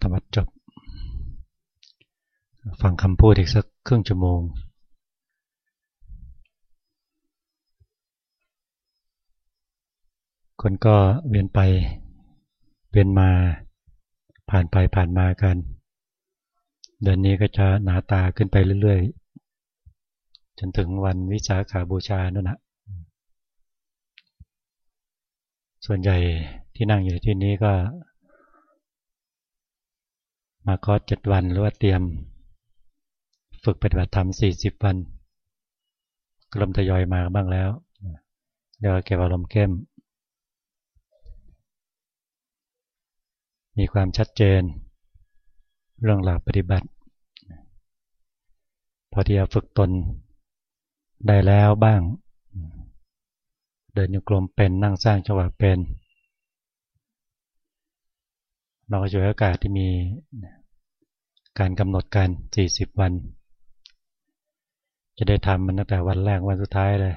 ธรรมะจบ ฟังคำพูดอีกสักครึ่งชั่วโมง คนก็เวียนไป เวียนมา ผ่านไปผ่านมากัน เดือนนี้ก็จะหนาตาขึ้นไปเรื่อยๆ จนถึงวันวิสาขาบูชานั่นนะส่วนใหญ่ที่นั่งอยู่ที่นี้ก็ มาคอร์สเจ็ดวันหรือว่าเตรียม ฝึกปฏิบัติธรรมสี่สิบวันกลมทยอยมาบ้างแล้วเดี๋ยวเก็บอารมณ์เข้ม มีความชัดเจน เรื่องหลักปฏิบัติ พอที่จะฝึกตนได้แล้วบ้าง เดินโยกลมเป็นนั่งสร้างจังหวะเป็น เราก็อยู่อากาศที่มีการกำหนดการ 40 วัน จะได้ทำมันตั้งแต่วันแรกวันสุดท้ายเลย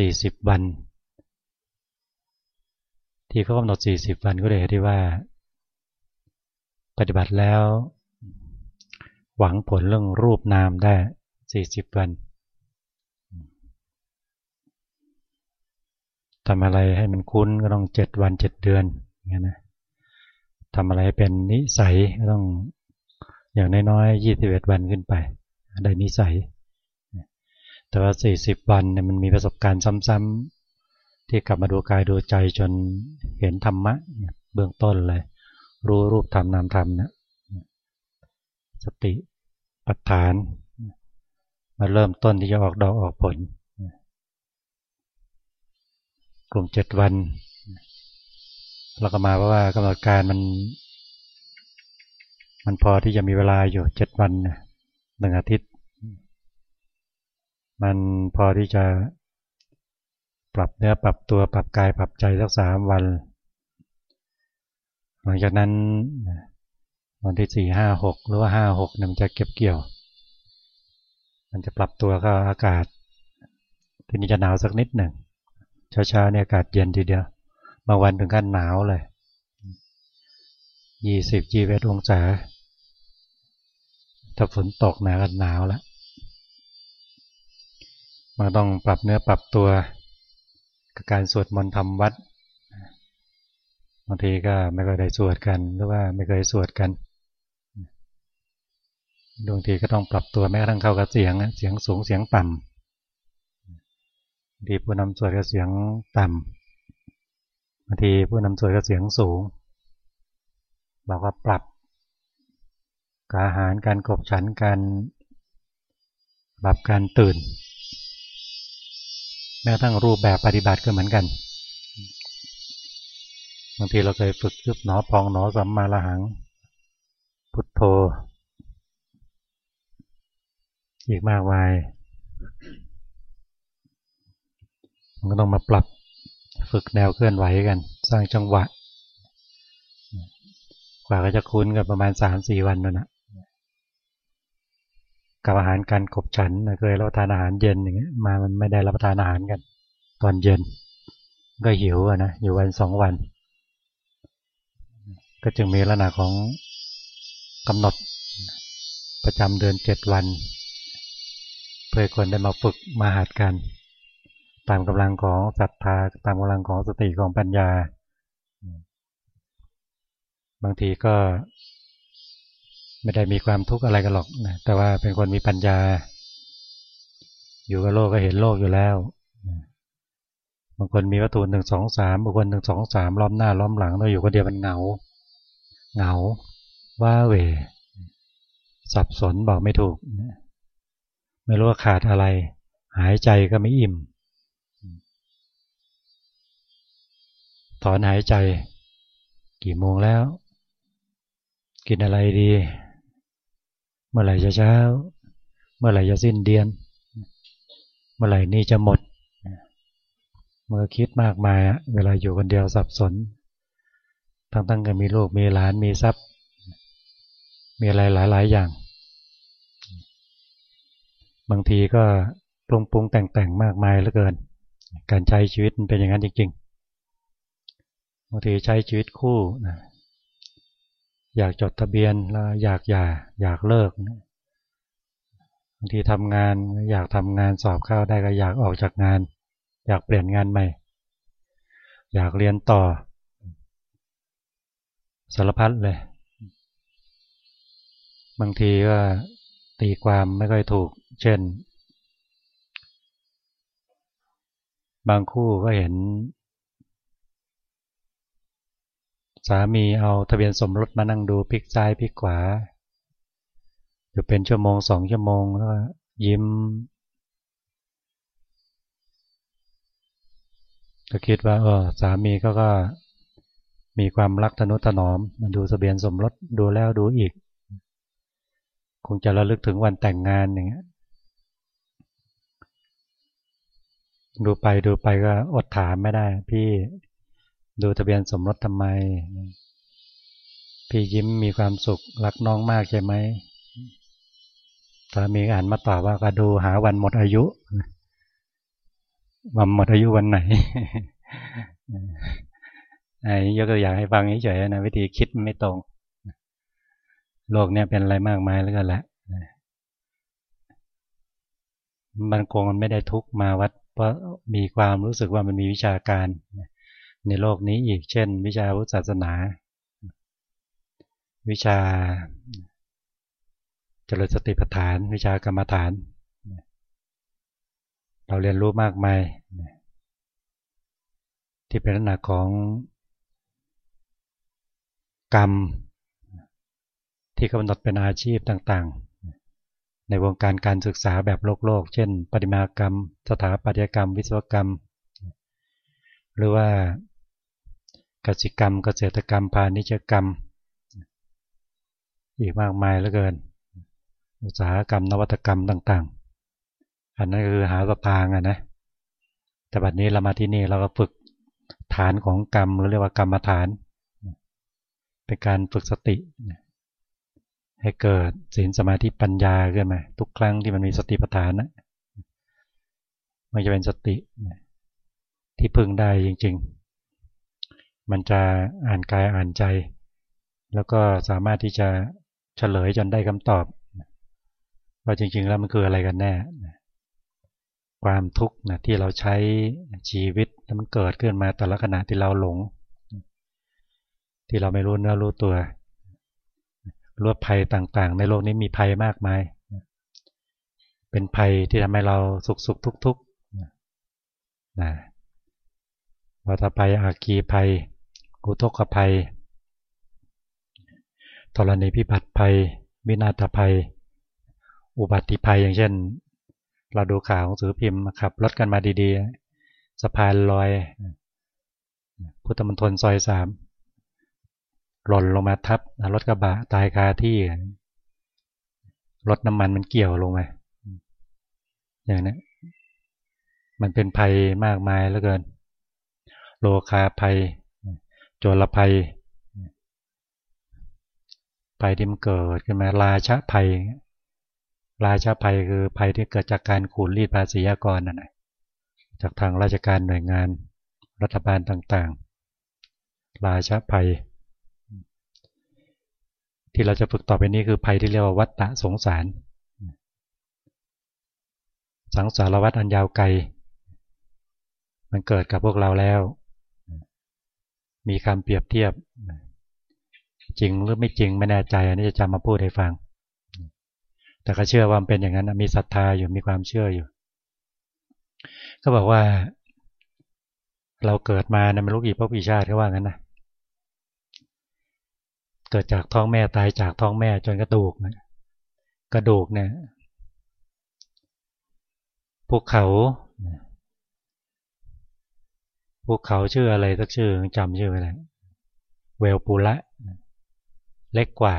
40 วัน ที่เขากำหนด 40 วันก็เลยที่ว่า ปฏิบัติแล้ว หวังผลเรื่องรูปนามได้ 40 วันทำอะไรให้มันคุ้นก็ต้อง7วัน7เดือน งี้ยนะทำอะไรเป็นนิสัยก็ต้องอย่างน้อยๆยี่สิบเอ็ดวันขึ้นไป ได้นิสัย แต่ว่าสี่สิบวันเนี่ยมันมีประสบการณ์ซ้ำๆที่กลับมาดูกายดูใจจนเห็นธรรมะเบื้องต้นเลย รู้รูปธรรมนามธรรมนะสติปัฏฐาน มาเริ่มต้นที่จะออกดอกออกผล กลุ่มเจ็ดวัน เราก็มาเพราะว่ากำหนดการมัน มันพอที่จะมีเวลาอยู่เจ็ดวันหนึ่งอาทิตย์ มันพอที่จะปรับเนื้อปรับตัวปรับกายปรับใจสักสามวัน หลังจากนั้นวันที่สี่ห้าหกหรือว่าห้าหกเนี่ยมันจะเก็บเกี่ยว มันจะปรับตัวเข้าอากาศ ที่นี้จะหนาวสักนิดหนึ่งเช้าๆเนี่ยอากาศเย็นทีเดียว บางวันถึงขั้นหนาวเลยยี่สิบจีเวตองศา ถ้าฝนตกหนาก็หนาวแล้วมันต้องปรับเนื้อปรับตัวกับการสวดมนต์ทำวัดบางทีก็ไม่เคยได้สวดกันหรือว่าไม่เคยสวดกันบางทีก็ต้องปรับตัวแม้กระทั่งเข้ากับเสียงเสียงสูงเสียงต่ำดีผู้นำสวดกับเสียงต่ำ บางทีผู้นำสวดก็เสียงสูงเราก็ปรับการอาหารการกบฉันการปรับการตื่น แม้ทั้งรูปแบบปฏิบัติก็เหมือนกัน บางทีเราเคยฝึกยุบหนอพองหนอสัมมาละหัง พุทโธ อีกมากมาย มันก็ต้องมาปรับ ฝึกแนวเคลื่อนไหวกัน สร้างจังหวะ กว่าก็จะคุ้นกับประมาณสามสี่วันนั่นนะกับอาหารการขบฉันเคยรับประทานอาหารเย็นอย่างเงี้ยมามันไม่ได้รับประทานอาหารกัน ตอนเย็น ก็หิวนะอยู่วันสองวัน ก็จึงมีลักษณะของกำหนดประจำเดือนเจ็ดวัน เพื่อคนได้มาฝึกมาหัดกัน ตามกำลังของศรัทธาตามกำลังของสติของปัญญา บางทีก็ไม่ได้มีความทุกข์อะไรกันหรอกนะแต่ว่าเป็นคนมีปัญญา อยู่กับโลกก็เห็นโลกอยู่แล้วบางคนมีวัตถุหนึ่งสองสามบางคนหนึ่งสองสามล้อมหน้าล้อมหลังเราอยู่คนเดียวมันเหงา เหงา ว่าเวสับสนบอกไม่ถูก ไม่รู้ว่าขาดอะไร หายใจก็ไม่อิ่ม ถอนหายใจ กี่โมงแล้ว กินอะไรดี เมื่อไหร่จะเช้า เมื่อไหร่จะสิ้นเดือน เมื่อไหร่นี่จะหมดเมื่อคิดมากมายเวลาอยู่คนเดียวสับสน ทั้งตั้งก็มีลูกมีหลานมีทรัพย์ มีอะไรหลาย ๆ อย่าง บางทีก็ปรุงปรุงแต่งแต่งมากมายเหลือเกิน การใช้ชีวิตมันเป็นอย่างนั้นจริง ๆางทีใช้ชีวิตคู่นะอยากจดทะเบียนแล้วอยากหย่าอยากเลิกบางทีทำงานอยากทำงานสอบเข้าได้ก็อยากออกจากงาน อยากเปลี่ยนงานใหม่ อยากเรียนต่อสารพัดเลย บางทีก็ตีความไม่ค่อยถูก เช่น บางคู่ก็เห็น สามีเอาทะเบียนสมรสมานั่งดูพลิกซ้ายพลิกขวา อยู่เป็นชั่วโมงสองชั่วโมงแล้วยิ้มก็คิดว่าเออสามีก็ก็มีความรักทนุถนอมมันดูทะเบียนสมรสดูแล้วดูอีก คงจะระลึกถึงวันแต่งงานอย่างเงี้ยดูไปดูไปก็อดถามไม่ได้ พี่ ดูทะเบียนสมรสทำไม พี่ยิ้มมีความสุขรักน้องมากใช่ไหมสามีอ่านมาตอบว่าก็ดูหาวันหมดอายุวันหมดอายุวันไหนไอ้ยกตัวอย่างให้ฟังเฉยๆนะวิธีคิดไม่ตรง โลกเนี้ยเป็นอะไรมากมายแล้วกันแหละมันคงมันไม่ได้ทุกมาวัด เพราะมีความรู้สึกว่ามันมีวิชาการ ในโลกนี้อีกเช่น วิชาพุทธศาสนา วิชาจริญสติปัฏฐาน วิชากรรมฐาน เราเรียนรู้มากมายที่เป็นลักษณะของกรรม ที่กำหนดเป็นอาชีพต่างๆ ในวงการการศึกษาแบบโลกโลก เช่น ปฏิมากรรม สถาปัตยกรรม วิศวกรรม หรือว่า กสิกรรม เกษตรกรรมพาณิชยกรรม อีกมากมายเหลือเกิน อุตสาหกรรม นวัตกรรมต่างๆ อันนั้นคือหาสตางอะนะแต่บัดนี้เรามาที่นี่เราก็ฝึกฐานของกรรมเราเรียกว่ากรรมฐาน เป็นการฝึกสติ ให้เกิดศีลสมาธิปัญญาขึ้นมาทุกครั้งที่มันมีสติปัฏฐานนะมันจะเป็นสติที่พึงได้จริง ๆ มันจะอ่านกายอ่านใจ แล้วก็สามารถที่จะเฉลยจนได้คำตอบว่าจริง ๆ แล้วมันคืออะไรกันแน่ ความทุกข์นะที่เราใช้ชีวิตแล้วมันเกิดขึ้นมาแต่ละขณะที่เราหลง ที่เราไม่รู้เนื้อรู้ตัวรู้ภัยต่างๆ ในโลกนี้มีภัยมากมาย เป็นภัยที่ทำให้เราสุขสุขทุกทุกนะวัฏภัยอาคีภัย กุทกภัยธรณีพิบัติภัยวินาศภัย อุบัติภัยอย่างเช่น เราดูข่าวของสือพิมพ์ขับรถกันมาดีๆสะพานลอย พุทธมณฑลซอยสามหล่นลงมาทับรถกระบะตายคาที่รถน้ำมันมันเกี่ยวลงมาอย่างนี้มันเป็นภัยมากมายเหลือเกิน โลคาภัย จรภัยภัยที่มันเกิดขึ้นมาราชาภัย ราชาภัยคือภัยที่เกิดจากการขูดรีดภาษีกรนั่นแหละจากทางราชการหน่วยงานรัฐบาลต่างๆ ราชาภัย ที่เราจะฝึกต่อไปนี้คือภัยที่เรียกว่าวัฏฏะสงสาร สังสารวัฏอันยาวไกล มันเกิดกับพวกเราแล้ว มีคำเปรียบเทียบ จริงหรือไม่จริงไม่แน่ใจ อันนี้จะจำมาพูดให้ฟัง แต่ก็เชื่อว่ามันเป็นอย่างนั้นมีศรัทธาอยู่มีความเชื่ออยู่ ก็บอกว่า เราเกิดมาในมรุกีพวกปีชาติก็ว่างั้นนะเกิดจากท้องแม่ตายจากท้องแม่จนกระดูกนะกระดูกเนี่ยภูเขา ภูเขาชื่ออะไรสักชื่อจำชื่อไม่ได้เวลปูละเล็กกว่า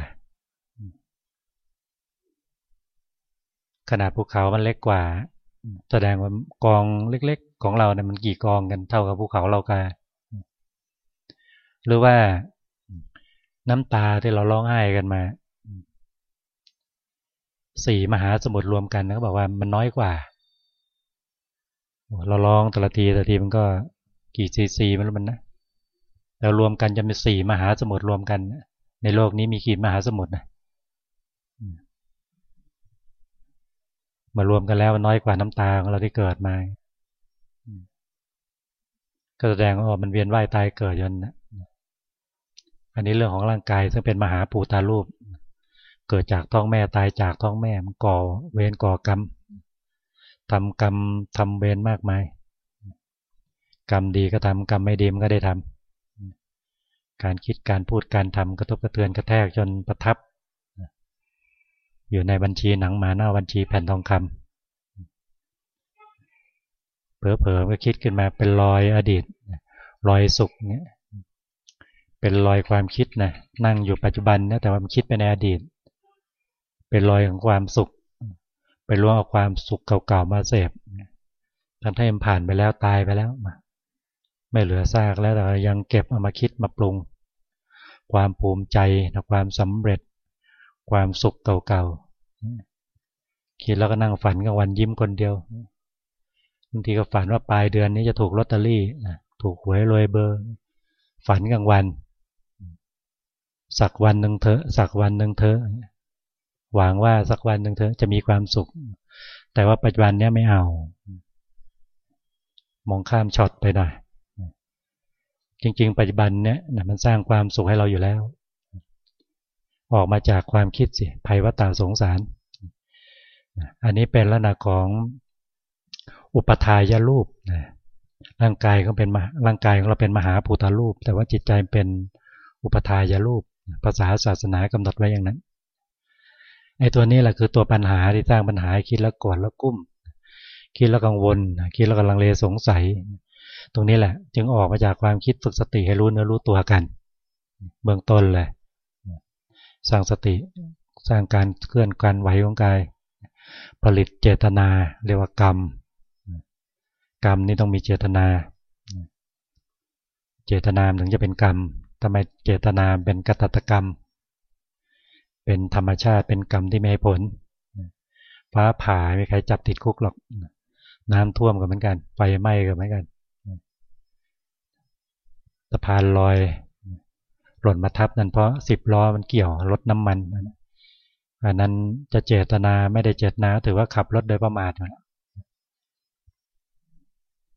ขนาดภูเขามันเล็กกว่า แสดงว่ากองเล็ก ๆ ของเราเนี่ยมันกี่กองกันเท่ากับภูเขาเรากาหรือว่าน้ำตาที่เราร้องไห้กันมาสี่มหาสมุทรรวมกันเขาบอกว่ามันน้อยกว่า เราร้องแต่ละทีแต่ละทีมันก็ กี่ซีซีมันมันนะเรารวมกันจะเป็นสี่มหาสมุทรรวมกัน ในโลกนี้มีกี่มหาสมุทรนะมารวมกันแล้วน้อยกว่าน้ำตาของเราที่เกิดมา ก็แสดงว่ามันเวียนว่ายตายเกิดยนนะอันนี้เรื่องของร่างกายซึ่งเป็นมหาปูตารูป เกิดจากท้องแม่ตายจากท้องแม่มันก่อเวรก่อกรรมทำกรรมทำเวรมากมาย กรรมดีก็ทำกรรมไม่ดีมันก็ได้ทำการคิดการพูดการทำกระทบกระเทือนกระแทกจนประทับ อยู่ในบัญชีหนังหมาหน้าบัญชีแผ่นทองคำเผลอๆก็คิดขึ้นมาเป็นรอยอดีตรอยสุขเนี่ยเป็นรอยความคิดนะนั่งอยู่ปัจจุบันนะแต่ว่ามันคิดไปในอดีต เป็นรอยของความสุข ไปล่วงเอาความสุขเก่าๆมาเสพทั้งที่มันผ่านไปแล้วตายไปแล้วมา ไม่เหลือซากแล้วแต่ยังเก็บเอามาคิดมาปรุง ความภูมิใจนะความสำเร็จ ความสุขเก่าๆคิดแล้วก็นั่งฝันกลางวันยิ้มคนเดียวบางทีก็ฝันว่าปลายเดือนนี้จะถูกลอตเตอรี่ถูกหวยรวยเบอร์ ฝันกลางวัน สักวันหนึ่งเถอสักวันหนึ่งเถอหวังว่าสักวันหนึ่งเธอจะมีความสุข แต่ว่าปัจจุบันเนี้ยไม่เอา มองข้ามช็อตไปหน่อย จริง ๆ ปัจจุบันเนี้ยมันสร้างความสุขให้เราอยู่แล้ว ออกมาจากความคิดสิภัยวัตาสงสาร อันนี้เป็นลักษณะของอุปทายรูปร่างกายก็เป็นร่างกายของเราเป็นมหาภูตารูป แต่ว่าจิตใจเป็นอุปทายรูป ภาษาศาสนากำหนดไว้อย่างนั้นไอ้ตัวนี้แหละคือตัวปัญหาที่สร้างปัญหาคิดแล้วกดแล้วกุ้ม คิดแล้วกังวล คิดแล้วกำลังเลสงสัย ตรงนี้แหละ จึงออกมาจากความคิดฝึกสติให้รู้เนื้อรู้ตัวกัน เบื้องต้นเลย สร้างสติสร้างการเคลื่อนการไหวของกาย ผลิตเจตนาเรียกว่ากรรม กรรมนี่ต้องมีเจตนา เจตนาถึงจะเป็นกรรมทำไมเจตนาเป็นกตัตกรรม เป็นธรรมชาติเป็นกรรมที่ไม่ให้ผลฟ้าผ่าไม่ใครจับติดคุกหรอก น้ำท่วมก็เหมือนกัน ไฟไหม้ก็เหมือนกันะพานลอย หล่นมาทับนั่นเพราะสิบล้อมันเกี่ยวรถน้ำมันอันนั้นจะเจตนาไม่ได้เจตนา ถือว่าขับรถโดยประมาท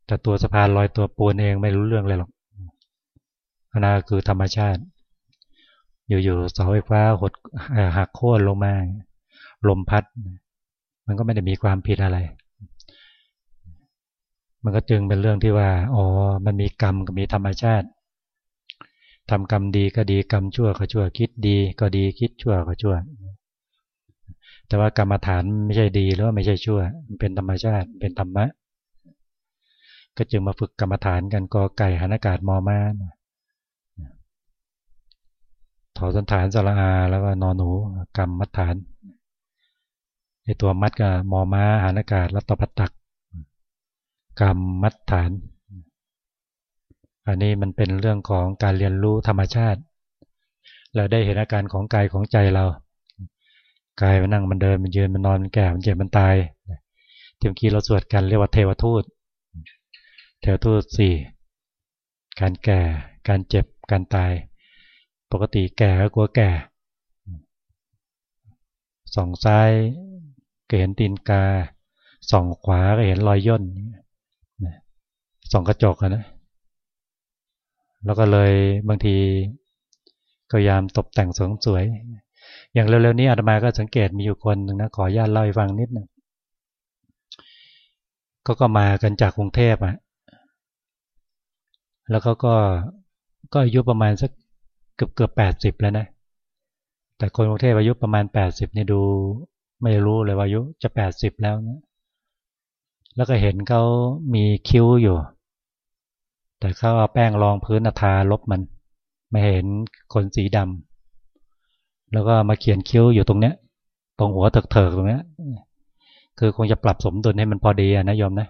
แต่ตัวสะพานลอยตัวปูนเองไม่รู้เรื่องเลยหรอกอันนั้นคือธรรมชาติ อยู่ๆเสาไฟฟ้าหดหักโค่นลงมาลมพัด มันก็ไม่ได้มีความผิดอะไร มันก็จึงเป็นเรื่องที่ว่า อ๋อ มันมีกรรมกับมีธรรมชาติ ทำกรรมดีก็ดีกรรมชั่วก็ชั่วคิดดี ก็ดีคิดชั่วก็ชั่ว แต่ว่ากรรมฐานไม่ใช่ดีหรือว่าไม่ใช่ชั่ว มันเป็นธรรมชาติเป็นธรรมะ ก็จึงมาฝึกกรรมฐานกันกอไก่หันอากาศมอมาถอสันฐานสระอาแล้วก็นอนหนูกรรมมัดฐานไอตัวมัดกับมอม้าหานอากาศรัตพัตตัก กรรมมัดฐาน อันนี้มันเป็นเรื่องของการเรียนรู้ธรรมชาติ เราได้เห็นอาการของกายของใจเรา กายมันนั่งมันเดินมันยืนมันนอนมันแก่มันเจ็บมันตายทีเมื่อกี้เราสวดกันเรียกว่าเทวทูต เทวทูตสี่การแก่ การเจ็บ การตาย ปกติแก่ก็กลัวแก่ ส่องซ้ายก็เห็นตีนกา ส่องขวาก็เห็นรอยย่น ส่องกระจกนะ แล้วก็เลยบางทีก็ยามตกแต่งสวยสวย อย่างเร็วๆนี้อาตมาก็สังเกตมีอยู่คนหนึ่งนะขอญาตเล่าให้ฟังนิดหนึ่งก็ก็มากันจากกรุงเทพอะแล้วเขาก็ก็อายุประมาณสักเกือบเกือบแปดสิบแล้วนะ แต่คนกรุงเทพอายุประมาณแปดสิบนี่ดูไม่รู้เลยว่าอายุจะแปดสิบแล้วเนี่ยแล้วก็เห็นเขามีคิ้วอยู่ แต่เขาเอาแป้งรองพื้นทาลบมันไม่เห็นคนสีดำแล้วก็มาเขียนคิ้วอยู่ตรงเนี้ย ตรงหัวเถิกๆตรงเนี้ย คือคงจะปรับสมดุลให้มันพอดีนะยอมนะ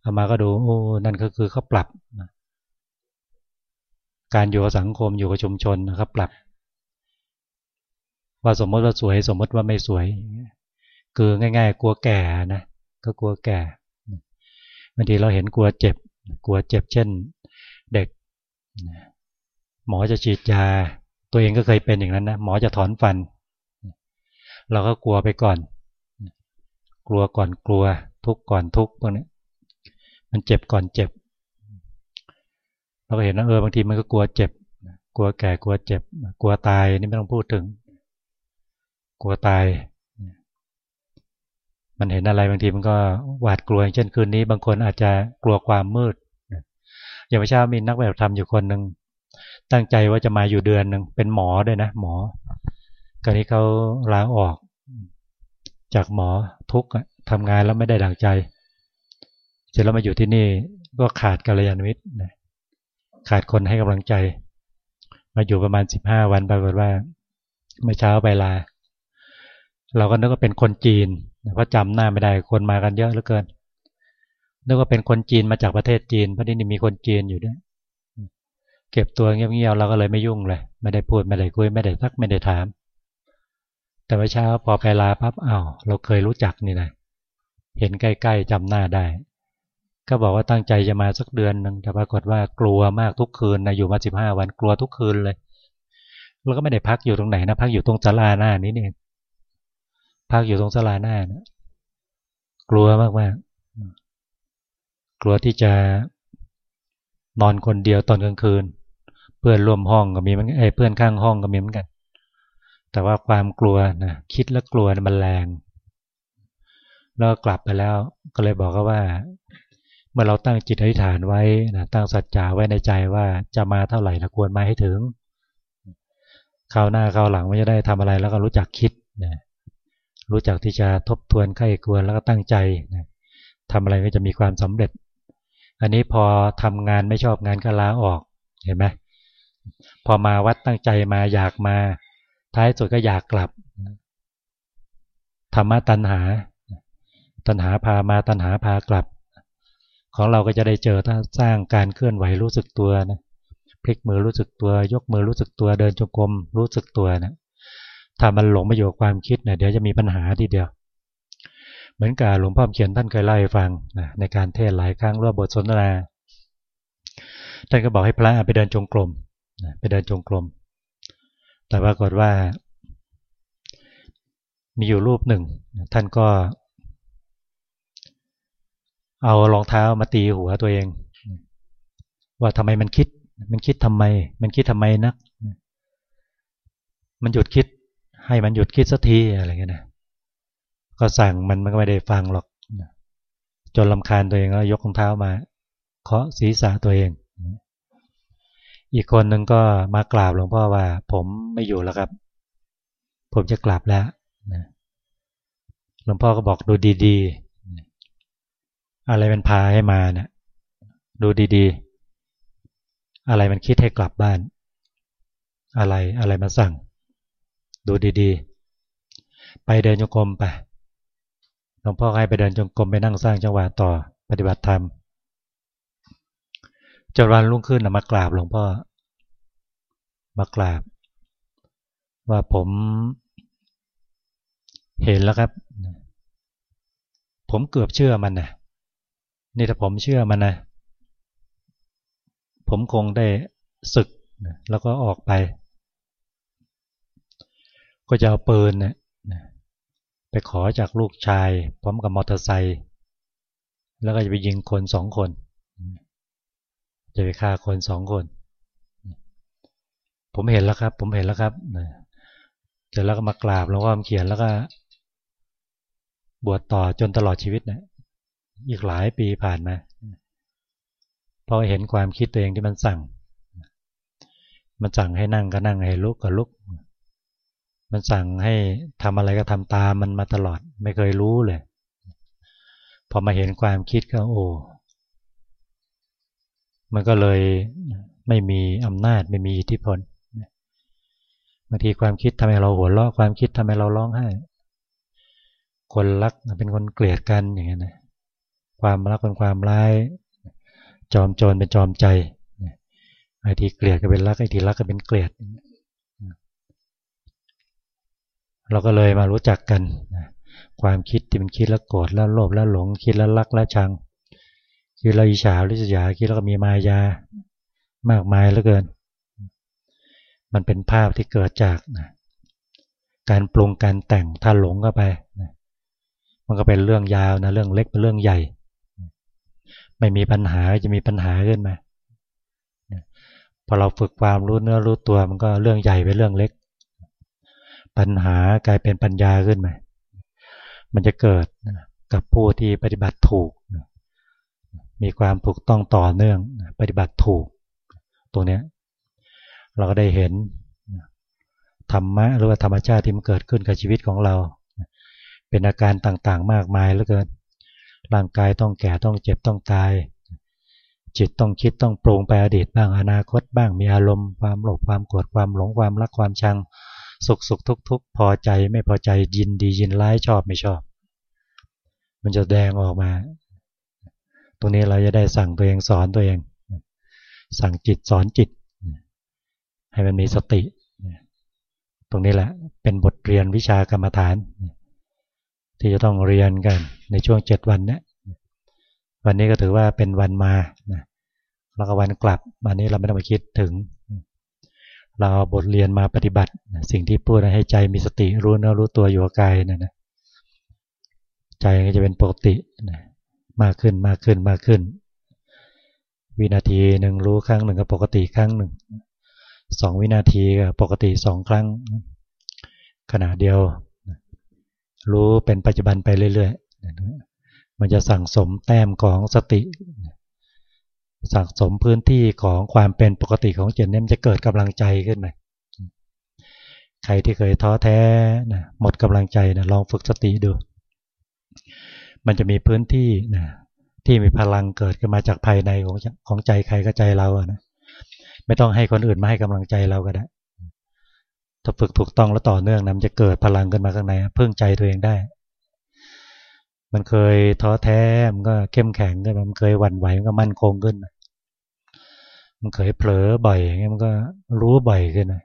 เอามาก็ดูโอ้นั่นก็คือเขาปรับการอยู่กับสังคมอยู่กับชุมชนนะครับ ปรับ ว่าสมมติว่าสวยสมมติว่าไม่สวย คือง่าย ๆ กลัวแก่นะก็กลัวแก่บางทีเราเห็นกลัวเจ็บ กลัวเจ็บเช่นเด็ก หมอจะฉีดยา ตัวเองก็เคยเป็นอย่างนั้นนะหมอจะถอนฟัน เราก็กลัวไปก่อน กลัวก่อนกลัว ทุกก่อนทุกพวกนี้มันเจ็บก่อนเจ็บ เราก็เห็นว่าเออบางทีมันก็กลัวเจ็บ กลัวแก่กลัวเจ็บ กลัวตายนี่ไม่ต้องพูดถึง กลัวตาย มันเห็นอะไรบางทีมันก็หวาดกลัวเช่นคืนนี้ บางคนอาจจะกลัวความมืดอย่างพระเช้ามีนักแบบธรรมอยู่คนหนึ่งตั้งใจว่าจะมาอยู่เดือนหนึ่งเป็นหมอด้วยนะ หมอคราวนี้เขาลาออก จากหมอทุกทำงานแล้วไม่ได้ดังใจ เสร็จแล้วมาอยู่ที่นี่ก็ขาดกัลยาณมิตรขาดคนให้กำลังใจ มาอยู่ประมาณสิบห้าวันปรากฏว่าเมื่อเช้าไปลา เราก็นึกว่าเป็นคนจีนเพราะจำหน้าไม่ได้คนมากันเยอะเหลือเกินนึกว่าเป็นคนจีนมาจากประเทศจีนเพราะที่นี่มีคนจีนอยู่ด้วยเก็บตัวเงียบๆเราก็เลยไม่ยุ่งเลย ไม่ได้พูดไม่ได้คุยไม่ได้ทักไม่ได้ถาม แต่ว่าเช้าพอไปลาปั๊บอ้าวเราเคยรู้จักนี่นะเห็นใกล้ๆจำหน้าได้ ก็บอกว่าตั้งใจจะมาสักเดือนหนึ่งแต่ปรากฏว่ากลัวมากทุกคืนนะอยู่มาสิบห้าวันกลัวทุกคืนเลย แล้วก็ไม่ได้พักอยู่ตรงไหนนะพักอยู่ตรงศาลาหน้านี้นี่ พักอยู่ตรงศาลาหน้านะกลัวมากๆกกลัวที่จะนอนคนเดียวตอนกลางคืน เพื่อนร่วมห้องก็มีมันไอ้เพื่อนข้างห้องก็มีเหมือนกัน แต่ว่าความกลัวนะคิดแล้วกลัวมันแรงแล้วกลับไปแล้วก็เลยบอกเขาว่า เมื่อเราตั้งจิตอธิษฐานไว้นะตั้งสัจจะไว้ในใจว่าจะมาเท่าไหร่ละควรมาให้ถึงคราวหน้าคราวหลังไม่จะได้ทำอะไรแล้วก็รู้จักคิดนะ รู้จักที่จะทบทวนไข้ควรแล้วก็ตั้งใจนะทำอะไรก็จะมีความสำเร็จ อันนี้พอทำงานไม่ชอบงานก็ลาออกเห็นไหมพอมาวัดตั้งใจมาอยากมา ท้ายสุดก็อยากกลับธรรมะตัณหา ตัณหาพามาตัณหาพากลับ ของเราก็จะได้เจอถ้าสร้างการเคลื่อนไหวรู้สึกตัวนะพลิกมือรู้สึกตัวยกมือรู้สึกตัวเดินจงกรมรู้สึกตัวนะ ถ้ามันหลงไปอยู่กับความคิดเนี่ยเดี๋ยวจะมีปัญหาทีเดียว เหมือนกับหลวงพ่อเขียนท่านเคยเล่าให้ฟังนะในการเทศหลายครั้งร่วมบทสนทนาท่านก็บอกให้พระไปเดินจงกรมไปเดินจงกรม แต่ปรากฏว่า มีอยู่รูปหนึ่ง ท่านก็ เอารองเท้ามาตีหัวตัวเอง ว่าทำไมมันคิด มันคิดทำไม มันคิดทำไมนัก มันหยุดคิด ให้มันหยุดคิดสักทีอะไรเงี้ยนะก็สั่งมันมันก็ไม่ได้ฟังหรอกจนลำคาญตัวเองก็ยกรองเท้ามาเคาะศีรษะตัวเอง อีกคนหนึ่งก็มากราบหลวงพ่อว่า ผมไม่อยู่แล้วครับ ผมจะกลับแล้วหลวงพ่อก็บอกดูดีๆ อะไรมันพาให้มาเนะี่ยดูดีๆ อะไรมันคิดให้กลับบ้าน อะไรอะไรมาสั่ง ดูดีๆ ไปเดินโยกรมไปหลวงพ่อให้ไปเดินจงกรมไปนั่งสร้างจังหวะต่อปฏิบัติธรรมจนวันรุ่งขึ้นมากราบหลวงพ่อ มากราบ ว่าผมเห็นแล้วครับ ผมเกือบเชื่อมันนะนี่ถ้าผมเชื่อมันนะผมคงได้ศึกแล้วก็ออกไป ก็จะเอาปืนเนี่ยไปขอจากลูกชาย พร้อมกับมอเตอร์ไซค์แล้วก็จะไปยิงคนสองคน จะไปฆ่าคนสองคน ผมเห็นแล้วครับ ผมเห็นแล้วครับเสร็จแล้วก็มากราบแล้วก็เขียนแล้วก็ บวชต่อจนตลอดชีวิตนะอีกหลายปีผ่านมาพอเห็นความคิดตัวเองที่มันสั่ง มันสั่งให้นั่งก็นั่งให้ลุกก็ลุก มันสั่งให้ทำอะไรก็ทำตามมันมาตลอดไม่เคยรู้เลย พอมาเห็นความคิดก็โอ้มันก็เลยไม่มีอำนาจไม่มีอิทธิพลบางทีความคิดทำให้เราหัวเราะความคิดทำให้เราร้องไห้ คนรักเป็นคนเกลียดกันอย่างเงี้ยนะความรักเป็นความร้าย จอมโจรเป็นจอมใจไอ้ที่เกลียดก็เป็นรักไอ้ที่รักก็เป็นเกลียดเราก็เลยมารู้จักกัน ความคิดที่มันคิดแล้วโกรธแล้วโลภแล้วหลง คิดแล้วรักแล้วชัง คิดแล้วอิจฉาริษยาคิดแล้วก็มีมายามากมายเหลือเกิน มันเป็นภาพที่เกิดจากนะการปรุงการแต่งถ้าหลงเข้าไปนะมันก็เป็นเรื่องยาวนะเรื่องเล็กเป็นเรื่องใหญ่ ไม่มีปัญหาจะมีปัญหาขึ้นมาพอเราฝึกความรู้เนื้อรู้ตัวมันก็เรื่องใหญ่เป็นเรื่องเล็ก ปัญหากลายเป็นปัญญาขึ้นมา มันจะเกิดกับผู้ที่ปฏิบัติถูก มีความถูกต้องต่อเนื่องปฏิบัติถูก ตรงนี้เราก็ได้เห็นธรรมะหรือว่าธรรมชาติที่มันเกิดขึ้นกับชีวิตของเรา เป็นอาการต่างๆมากมายเหลือเกิน ร่างกายต้องแก่ต้องเจ็บต้องตาย จิตต้องคิดต้องปรุงไปอดีตบ้างอนาคตบ้างมีอารมณ์ความโลภความโกรธความหลงความรักความชัง สุขสุขทุกทุกพอใจไม่พอใจยินดียินร้ายชอบไม่ชอบ มันจะแดงออกมา ตรงนี้เราจะได้สั่งตัวเองสอนตัวเอง สั่งจิตสอนจิต ให้มันมีสติ ตรงนี้แหละเป็นบทเรียนวิชากรรมฐาน ที่จะต้องเรียนกันในช่วงเจ็ดวันนี้วันนี้ก็ถือว่าเป็นวันมาแล้วก็วันกลับวันนี้เราไม่ต้องไปคิดถึง เราเอาบทเรียนมาปฏิบัติ สิ่งที่พูดให้ใจมีสติรู้เนื้อรู้ตัวอยู่กับกายนะนะใจก็จะเป็นปกติมากขึ้นมากขึ้นมากขึ้น วินาทีหนึ่งรู้ครั้งหนึ่งก็ปกติครั้งหนึ่งสองวินาทีก็ปกติสองครั้ง ขณะเดียว รู้เป็นปัจจุบันไปเรื่อยๆมันจะสั่งสมแต้มของสติ สังสมพื้นที่ของความเป็นปกติของจิตเนี่ยมันจะเกิดกำลังใจขึ้นมาใครที่เคยท้อแท้นะหมดกำลังใจนะลองฝึกสติดู มันจะมีพื้นที่นะที่มีพลังเกิดขึ้นมาจากภายในของของใจใครก็ใจเราอะนะไม่ต้องให้คนอื่นมาให้กำลังใจเราก็ได้ถ้าฝึกถูกต้องแล้วต่อเนื่องนะมันจะเกิดพลังขึ้นมาข้างในเพิ่งใจตัวเองได้ มันเคยท้อแท้มันก็เข้มแข็งขึ้นมันเคยหวั่นไหวมันก็มั่นคงขึ้นมัันเคยเผลอบ่อยอย่างเงี้ยมันก็รู้บ่อยขึ้นนะ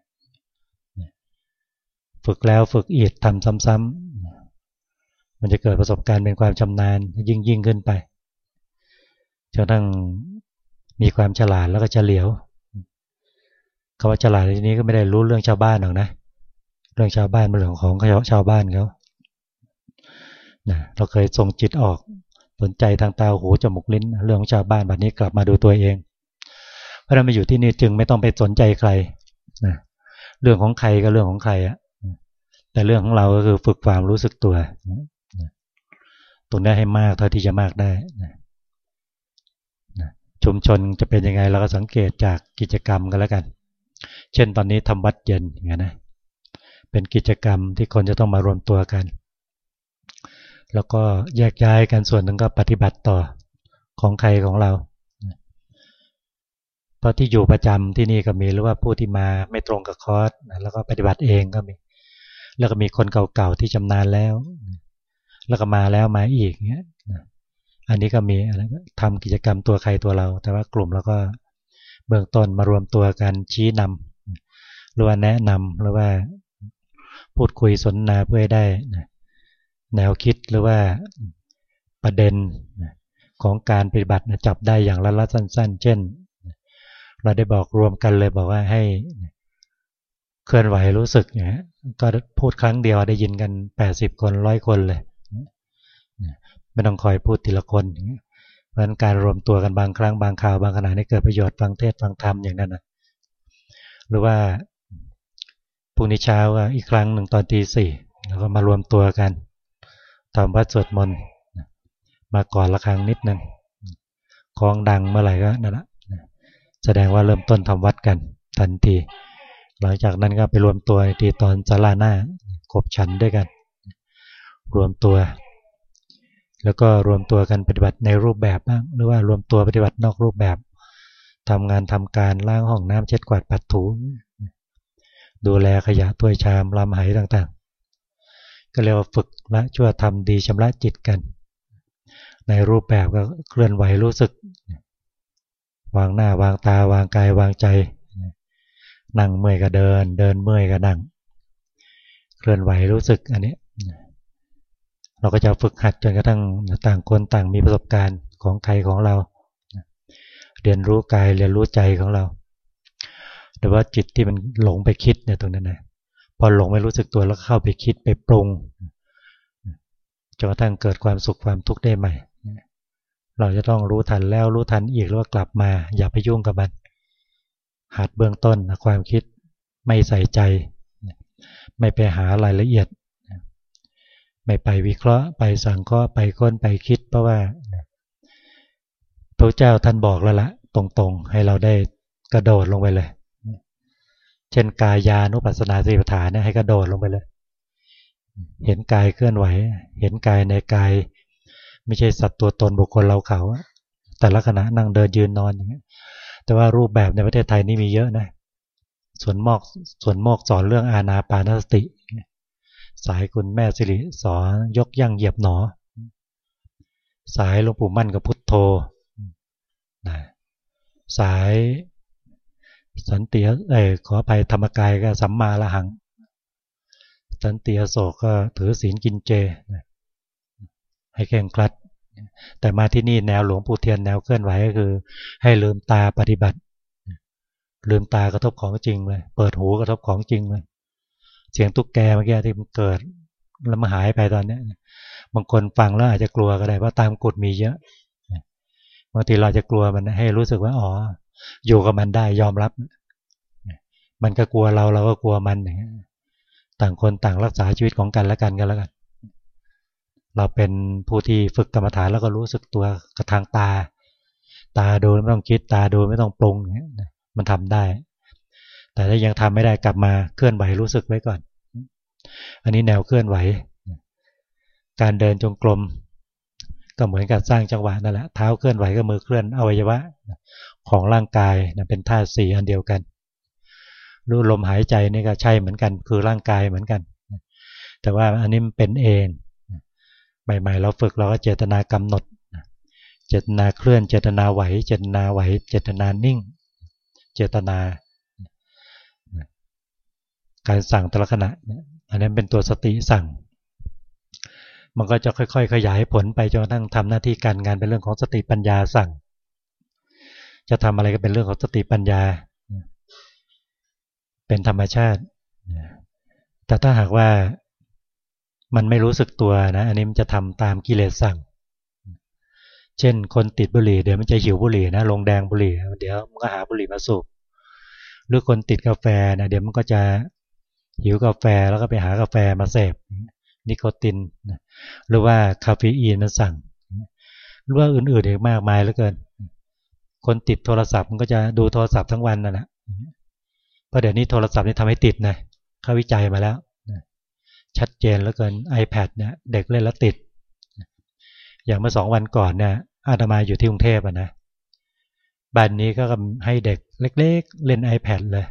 ฝึกแล้วฝึกอีกทำซ้ำๆมันจะเกิดประสบการณ์เป็นความชำนาญยิ่งยิ่งขึ้นไปจนทั้งมีความฉลาดแล้วก็เฉลียวคำว่าฉลาดในที่นี้ก็ไม่ได้รู้เรื่องชาวบ้านหรอกนะ เรื่องชาวบ้านเป็นเรื่องของชาวบ้านเขานะเราเคยส่งจิตออกสนใจทางตาหูจมูกลิ้น เรื่องของชาวบ้านแบบนี้กลับมาดูตัวเอง พราะเรามาอยู่ที่นี่จึงไม่ต้องไปสนใจใครนะเรื่องของใครก็เรื่องของใครอะแต่เรื่องของเราก็คือฝึกความรู้สึกตัวตรงนี้ให้มากเท่าที่จะมากได้นะชุมชนจะเป็นยังไงเราก็สังเกตจากกิจกรรมกันแล้วกัน เช่นตอนนี้ทำวัดเย็นอย่างนี้นะเป็นกิจกรรมที่คนจะต้องมารวมตัวกัน แล้วก็แยกย้ายกันส่วนหนึ่งก็ปฏิบัติต่อของใครของเรา เพราะที่อยู่ประจำที่นี่ก็มีหรือว่าผู้ที่มาไม่ตรงกับคอร์สแล้วก็ปฏิบัติเองก็มี แล้วก็มีคนเก่าๆที่ชำนาญแล้ว แล้วก็มาแล้วมาอีกเงี้ยอันนี้ก็มีอะไรทำกิจกรรมตัวใครตัวเรา แต่ว่ากลุ่มเราก็เบื้องต้นมารวมตัวกันชี้นำหรือว่าแนะนำหรือว่าพูดคุยสนทนาเพื่อให้ได้แนวคิดหรือว่าประเด็นของการปฏิบัติจับได้อย่างละละสั้น ๆ เช่น เราได้บอกรวมกันเลยบอกว่าให้เคลื่อนไหวรู้สึกอย่างนี้ก็พูดครั้งเดียวได้ยินกัน80คนร้อยคนเลยไม่ต้องคอยพูดทีละคนเพราะนั้นการรวมตัวกันบางครั้งบางข่าวบางขณะนี่เกิดประโยชน์ฟังเทศฟังธรรมอย่างนั้นนะหรือว่าพรุ่งนี้เช้าอีกครั้งหนึ่งตอนตีสี่แล้วก็มารวมตัวกันทำวัดสวดมนต์มาก่อนละครั้งนิดหนึ่งคลองดังเมื่อไหร่ก็นั่นแหละ แสดงว่าเริ่มต้นทำวัดกันทันที หลังจากนั้นก็ไปรวมตัวทีตอนสาราหน้าขบฉันด้วยกัน รวมตัว แล้วก็รวมตัวกันปฏิบัติในรูปแบบบ้างหรือว่ารวมตัวปฏิบัตินอกรูปแบบทำงานทำการล้างห้องน้ำเช็ดกวาดปัดถู ดูแลขยะถ้วยชามลำไหต่างๆ ก็เรียกว่าฝึกละชั่วทำดีชำระจิตกัน ในรูปแบบก็เคลื่อนไหวรู้สึก วางหน้าวางตาวางกายวางใจ นั่งเมื่อยก็เดิน เดินเมื่อยก็นั่ง เคลื่อนไหวรู้สึกอันนี้ เราก็จะฝึกหัดจนกระทั่งต่างคนต่างมีประสบการณ์ของใครของเรา เรียนรู้กายเรียนรู้ใจของเราหรือว่าจิตที่มันหลงไปคิดเนี่ยตรงนั้นนะพอหลงไม่รู้สึกตัวแล้วเข้าไปคิดไปปรุงจนกระทั่งเกิดความสุขความทุกข์ได้ใหม่ เราจะต้องรู้ทันแล้วรู้ทันอีกแล้วว่ากลับมา อย่าไปยุ่งกับมันหัดเบื้องต้นความคิดไม่ใส่ใจ ไม่ไปหารายละเอียด ไม่ไปวิเคราะห์ ไปสังเคราะห์ไปค้นไปคิดเพราะว่าพระเจ้าท่านบอกแล้วละ ตรงๆ ให้เราได้กระโดดลงไปเลย เช่นกายานุปัสสนาสีปฐานเนี่ยให้กระโดดลงไปเลย เห็นกายเคลื่อนไหว เห็นกายในกาย ไม่ใช่สัตว์ตัวตนบุคคลเราเขาแต่ละขณะนั่งเดินยืนนอนอย่างเงี้ยแต่ว่ารูปแบบในประเทศไทยนี่มีเยอะนะส่วนมอกส่วนมอกสอนเรื่องอาณาปานสติ สายคุณแม่สิริสอนยกย่างเหยียบหนอ สายหลวงปู่มั่นกับพุทโธนะสายสันติเออขอไปธรรมกายก็สัมมาละหัง สันติโศกก็ถือศีลกินเจ ให้แข่งคลัด แต่มาที่นี่แนวหลวงปู่เทียนแนวเคลื่อนไหวก็คือ ให้ลืมตาปฏิบัติ ลืมตากระทบของจริงเลย เปิดหูกระทบของจริงเลยเสียงตุ๊กแกเมื่อกี้ที่มันเกิดแล้วมาหายไปตอนนี้บางคนฟังแล้วอาจจะกลัวก็ได้ว่าตามกฎมีเยอะบางทีเราจะกลัวมันให้รู้สึกว่าอ๋ออยู่กับมันได้ยอมรับ มันก็กลัวเราเราก็กลัวมันอย่างต่างคนต่างรักษาชีวิตของกันและกันกันแล้วกัน เราเป็นผู้ที่ฝึกกรรมฐานแล้วก็รู้สึกตัวกระทางตา ตาดูไม่ต้องคิดตาดูไม่ต้องปรุงมันทำได้ แต่ถ้ายังทำไม่ได้กลับมาเคลื่อนไหวรู้สึกไว้ก่อน อันนี้แนวเคลื่อนไหว การเดินจงกรมก็เหมือนกับสร้างจังหวะนั่นแหละเท้าเคลื่อนไหวก็มือเคลื่อนอวัยวะของร่างกายเป็นธาตุสี่อันเดียวกันรู้ลมหายใจนี่ก็ใช่เหมือนกัน คือร่างกายเหมือนกัน แต่ว่าอันนี้มันเป็นเอง ใหม่ๆ เราฝึกเราก็เจตนากำหนด เจตนาเคลื่อน เจตนาไหว เจตนาไหว เจตนานิ่ง เจตนา การสั่งแต่ละขณะอันนี้นเป็นตัวสติสั่ง มันก็จะค่อยๆ ขยายผลไปจนกระทั่งทำหน้าที่การงานเป็นเรื่องของสติปัญญาสั่ง จะทำอะไรก็เป็นเรื่องของสติปัญญา เป็นธรรมชาติ แต่ถ้าหากว่า มันไม่รู้สึกตัวนะ อันนี้มันจะทำตามกิเลสสั่ง เช่น คนติดบุหรี่เดี๋ยวมันจะหิวบุหรี่นะ ลงแดงบุหรี่ เดี๋ยวมันก็หาบุหรี่มาสูบ หรือคนติดกาแฟนะเดี๋ยวมันก็จะหิวกาแฟแล้วก็ไปหากาแฟมาเสพนิโคติน หรือว่าคาเฟอีนมันสั่ง หรือว่าอื่นๆอีกมากมายเหลือเกิน คนติดโทรศัพท์มันก็จะดูโทรศัพท์ทั้งวันนั่นแหละเพราะเดี๋ยวนี้โทรศัพท์นี่ทำให้ติดนะเขาวิจัยมาแล้ว ชัดเจนเหลือเกิน iPad เนี่ยเด็กเล่นแล้วติด อย่างเมื่อสองวันก่อนเนี่ยอาตมาอยู่ที่กรุงเทพนะบ้านนี้ก็ให้เด็กเล็ก ๆ เล่น iPad เลย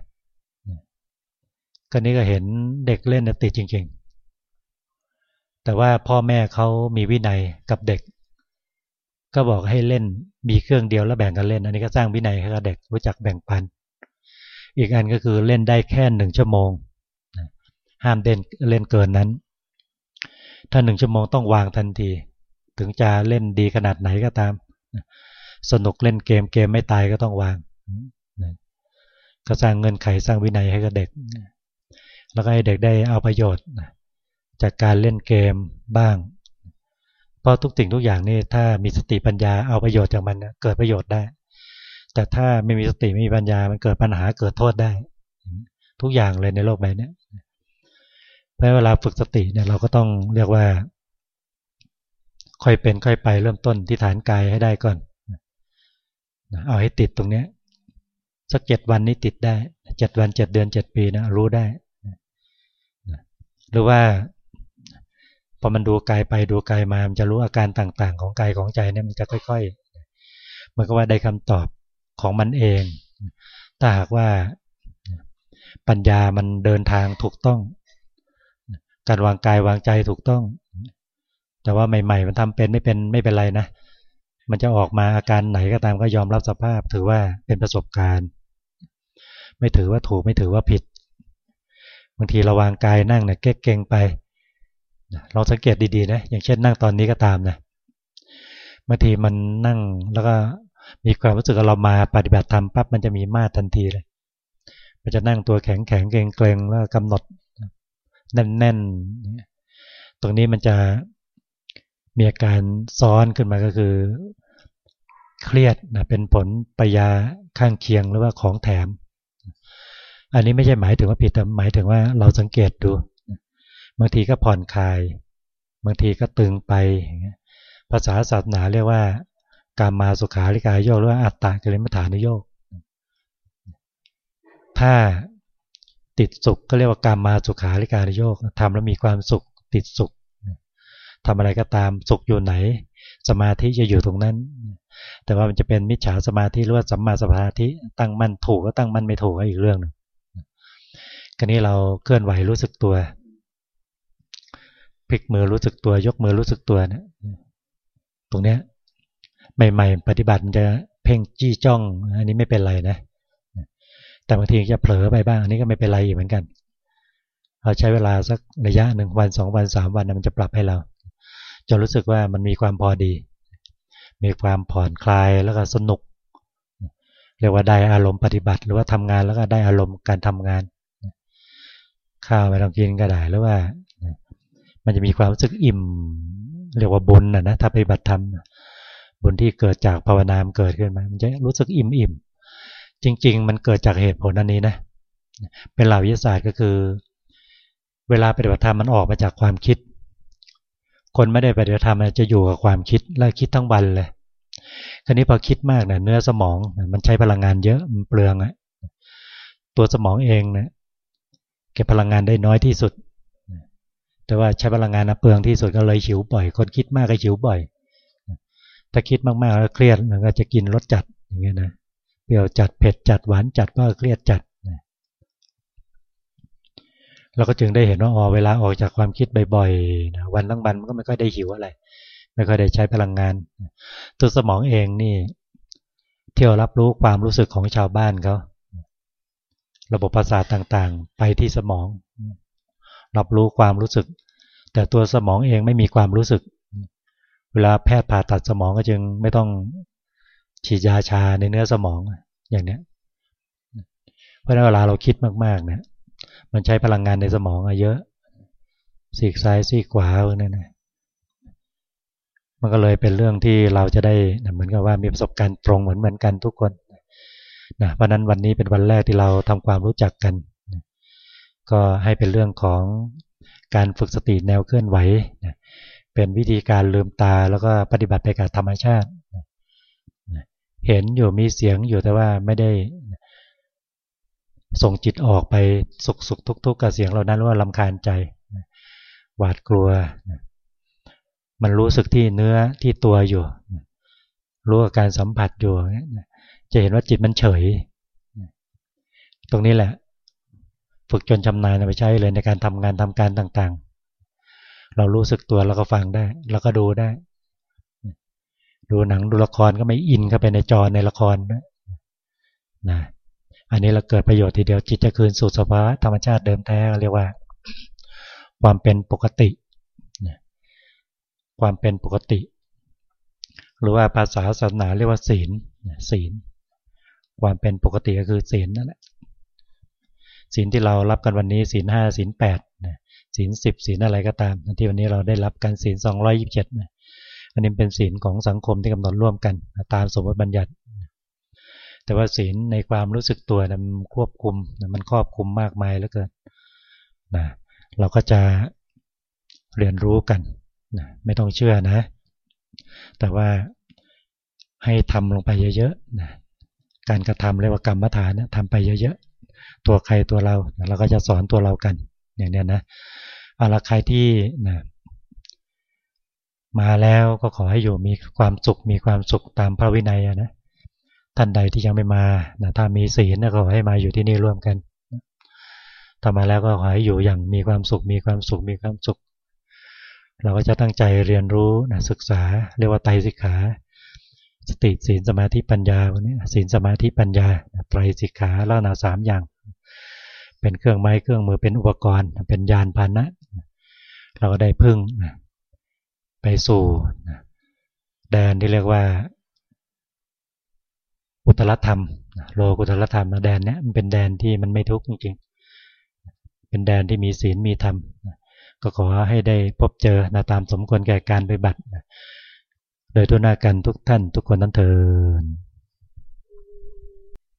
ก็นี้ก็เห็นเด็กเล่นติดจริง ๆ แต่ว่าพ่อแม่เขามีวินัยกับเด็ก ก็บอกให้เล่นมีเครื่องเดียวแล้วแบ่งกันเล่น อันนี้ก็สร้างวินัยให้กับเด็กรู้จักแบ่งปัน อีกอันก็คือเล่นได้แค่หนึ่งชั่วโมง ห้ามเด่นเล่นเกินนั้น ถ้าหนึ่งชั่วโมงต้องวางทันที ถึงจะเล่นดีขนาดไหนก็ตาม สนุกเล่นเกมเกมไม่ตายก็ต้องวางก็สร้างเงินไขสร้างวินัยให้กับเด็ก แล้วก็ให้เด็กได้เอาประโยชน์จากการเล่นเกมบ้าง เพราะทุกสิ่งทุกอย่างนี่ถ้ามีสติปัญญาเอาประโยชน์จากมันเกิดประโยชน์ได้ แต่ถ้าไม่มีสติไม่มีปัญญามันเกิดปัญหาเกิดโทษได้ ทุกอย่างเลยในโลกใบนี้ เพราะเวลาฝึกสติเนี่ยเราก็ต้องเรียกว่า ค่อยเป็นค่อยไปเริ่มต้นที่ฐานกายให้ได้ก่อนเอาให้ติดตรงนี้สักเจ็ดวันนี้ติดได้เจ็ดวันเจ็ดเดือนเจ็ดปีนะรู้ได้หรือว่าพอมันดูกายไปดูกายมา มันจะรู้อาการต่างๆ ของกายของใจเนี่ยมันจะค่อยๆ มันก็ว่าได้คำตอบของมันเอง ถ้าหากว่าปัญญามันเดินทางถูกต้อง การวางกายวางใจถูกต้อง แต่ว่าใหม่ ๆ มันทำเป็นไม่เป็นไม่เป็นไรนะ มันจะออกมาอาการไหนก็ตามก็ยอมรับสภาพ ถือว่าเป็นประสบการณ์ ไม่ถือว่าถูกไม่ถือว่าผิด บางทีเราวางกายนั่งเนี่ยเก่งไปเราสังเกตดีๆนะอย่างเช่นนั่งตอนนี้ก็ตามนะบางทีมันนั่งแล้วก็มีความรู้สึกเรามาปฏิบัติธรรมปั๊บมันจะมีมาทันทีเลยไปก็จะนั่งตัวแข็งแข็งเกรงเกรงแล้วกำหนด แน่นๆ ตรงนี้มันจะมีอาการซ้อนขึ้นมาก็คือ เครียดนะเป็นผลปยาข้างเคียงหรือว่าของแถม อันนี้ไม่ใช่หมายถึงว่าผิดแต่หมายถึงว่าเราสังเกตดูบางทีก็ผ่อนคลายบางทีก็ตึงไป ภาษาศาสนาเรียกว่าการมาสุขาริกายโยกหรือว่าอัตตะกิริมฐานโยกถ้า ติดสุขก็เรียกว่าการมาสุขาริการโยกทำแล้วมีความสุขติดสุขทำอะไรก็ตามสุขอยู่ไหน สมาธิจะอยู่ตรงนั้น แต่ว่ามันจะเป็นมิจฉาสมาธิหรือว่าสัมมาสมาธิตั้งมั่นถูกก็ตั้งมั่นไม่ถูกก็อีกเรื่องหนึ่งคราวนี้เราเคลื่อนไหวรู้สึกตัวพลิกมือรู้สึกตัวยกมือรู้สึกตัวเนี่ยตรงเนี้ยใหม่ ๆ ปฏิบัติมันจะเพ่งจี้จ้อง อันนี้ไม่เป็นไรนะ แต่บางทีจะเผลอไปบ้างอันนี้ก็ไม่เป็นไรอีกเหมือนกันเราใช้เวลาสักระยะหนึ่งวันสองวันสามวันมันจะปรับให้เราจนรู้สึกว่ามันมีความพอดี มีความผ่อนคลายแล้วก็สนุก เรียกว่าได้อารมณ์ปฏิบัติ หรือว่าทำงานแล้วก็ได้อารมณ์การทำงาน ข้าวไม่ต้องกินก็ได้หรือว่า มันจะมีความรู้สึกอิ่ม เรียกว่าบุญนะนะถ้าปฏิบัติธรรมบุญที่เกิดจากภาวนามเกิดขึ้นมามันจะรู้สึกอิ่มอิ่ม จริง ๆ มันเกิดจากเหตุผลอันนี้นะเป็นหลักวิทยาศาสตร์ก็คือ เวลาปฏิบัติธรรมมันออกมาจากความคิด คนไม่ได้ปฏิบัติธรรมจะอยู่กับความคิดและคิดทั้งวันเลยคราวนี้พอคิดมากเนี่ยเนื้อสมองมันใช้พลังงานเยอะมันเปลืองอะตัวสมองเองเนี่ยเก็บพลังงานได้น้อยที่สุด แต่ว่าใช้พลังงานนะเปลืองที่สุดก็เลยหิวบ่อย คนคิดมากก็หิวบ่อย ถ้าคิดมากๆแล้วเครียดมันก็จะกินรสจัดอย่างเงี้ยนะ เปรี้ยวจัดเผ็ดจัดหวานจัดก็เครียดจัดเราก็จึงได้เห็นว่าอ๋อเวลาออกจากความคิดบ่อยๆวันทั้งวันมันก็ไม่ค่อยได้หิวอะไร ไม่ค่อยได้ใช้พลังงาน ตัวสมองเองนี่ เที่ยวรับรู้ความรู้สึกของชาวบ้านเขาระบบประสาทต่างๆ ไปที่สมอง รับรู้ความรู้สึก แต่ตัวสมองเองไม่มีความรู้สึก เวลาแพทย์ผ่าตัดสมองก็จึงไม่ต้อง ฉีดยาชาในเนื้อสมองอย่างนี้เพราะนั้นเวลาเราคิดมากๆเนี่ยมันใช้พลังงานในสมองเยอะซีกซ้ายซีกขวาพวกนั้นนะมันก็เลยเป็นเรื่องที่เราจะได้เหมือนกับว่ามีประสบการณ์ตรงเหมือนเหมือนกันทุกคนนะเพราะนั้นวันนี้เป็นวันแรกที่เราทำความรู้จักกัน ก็ให้เป็นเรื่องของการฝึกสติแนวเคลื่อนไหวเป็นวิธีการลืมตาแล้วก็ปฏิบัติไปกับธรรมชาติ เห็นอยู่มีเสียงอยู่แต่ว่าไม่ได้ส่งจิตออกไปสุขสุขทุกทุกกับเสียงเรานั้นว่าลำคาญใจ หวาดกลัว มันรู้สึกที่เนื้อที่ตัวอยู่ รู้กับการสัมผัสอยู่ จะเห็นว่าจิตมันเฉย ตรงนี้แหละ ฝึกจนชำนาญไปใช้เลยในการทำงานทำการต่างๆ เรารู้สึกตัวแล้วก็ฟังได้แล้วก็ดูได้ ดูหนังดูละครก็ไม่อินเข้าไปในจอในละครนะอันนี้เราเกิดประโยชน์ทีเดียวจิตจะคืนสู่สภาวะธรรมชาติเดิมแท้เรียกว่า ความเป็นปกติ ความเป็นปกติ หรือว่าภาษาศาสนาเรียกว่าศีลศีล ความเป็นปกติก็คือศีลนั่นแหละศีลที่เรารับกันวันนี้ศีลห้าศีลแปดศีลสิบศีลอะไรก็ตามที่วันนี้เราได้รับกันศีลสองร้อยยิบเจ็ด อันนี้เป็นศีลของสังคมที่กำหนดร่วมกัน ตามสมมติบัญญัติ แต่ว่าศีลในความรู้สึกตัวนะมันควบคุมนะมันครอบคุมมากมายแล้วเกินนะเราก็จะเรียนรู้กันนะไม่ต้องเชื่อนะ แต่ว่าให้ทำลงไปเยอะๆนะการกระทำเรียกว่ากรรมฐานนะทำไปเยอะๆ ตัวใครตัวเรา เราก็จะสอนตัวเรากัน อย่างนี้นะอะไรใครที่นะ มาแล้วก็ขอให้อยู่มีความสุขมีความสุขตามพระวินัยนะท่านใดที่ยังไม่มานะถ้ามีศีลก็ขอให้มาอยู่ที่นี่ร่วมกันถ้ามาแล้วก็ขอให้อยู่อย่างมีความสุขมีความสุขมีความสุข เราก็จะตั้งใจเรียนรู้นะศึกษาเรียกว่าไตรสิกขาสติศีลสมาธิปัญญาวันนี้ศีลสมาธิปัญญาไตรสิกขาลักษณะสามอย่าง เป็นเครื่องไม้เครื่องมือเป็นอุปกรณ์ เป็นยานพาหนะ เราก็ได้พึ่ง สู่แดนที่เรียกว่า อุตรธรรม โลกุตลธรรมแดนเนี้ยมันเป็นแดนที่มันไม่ทุกข์จริงๆเป็นแดนที่มีศีลมีธรรมก็ขอให้ได้พบเจอนะตามสมควรแก่การไปบัติโดยทุนากันทุกท่านทุกคนนั้นเถิด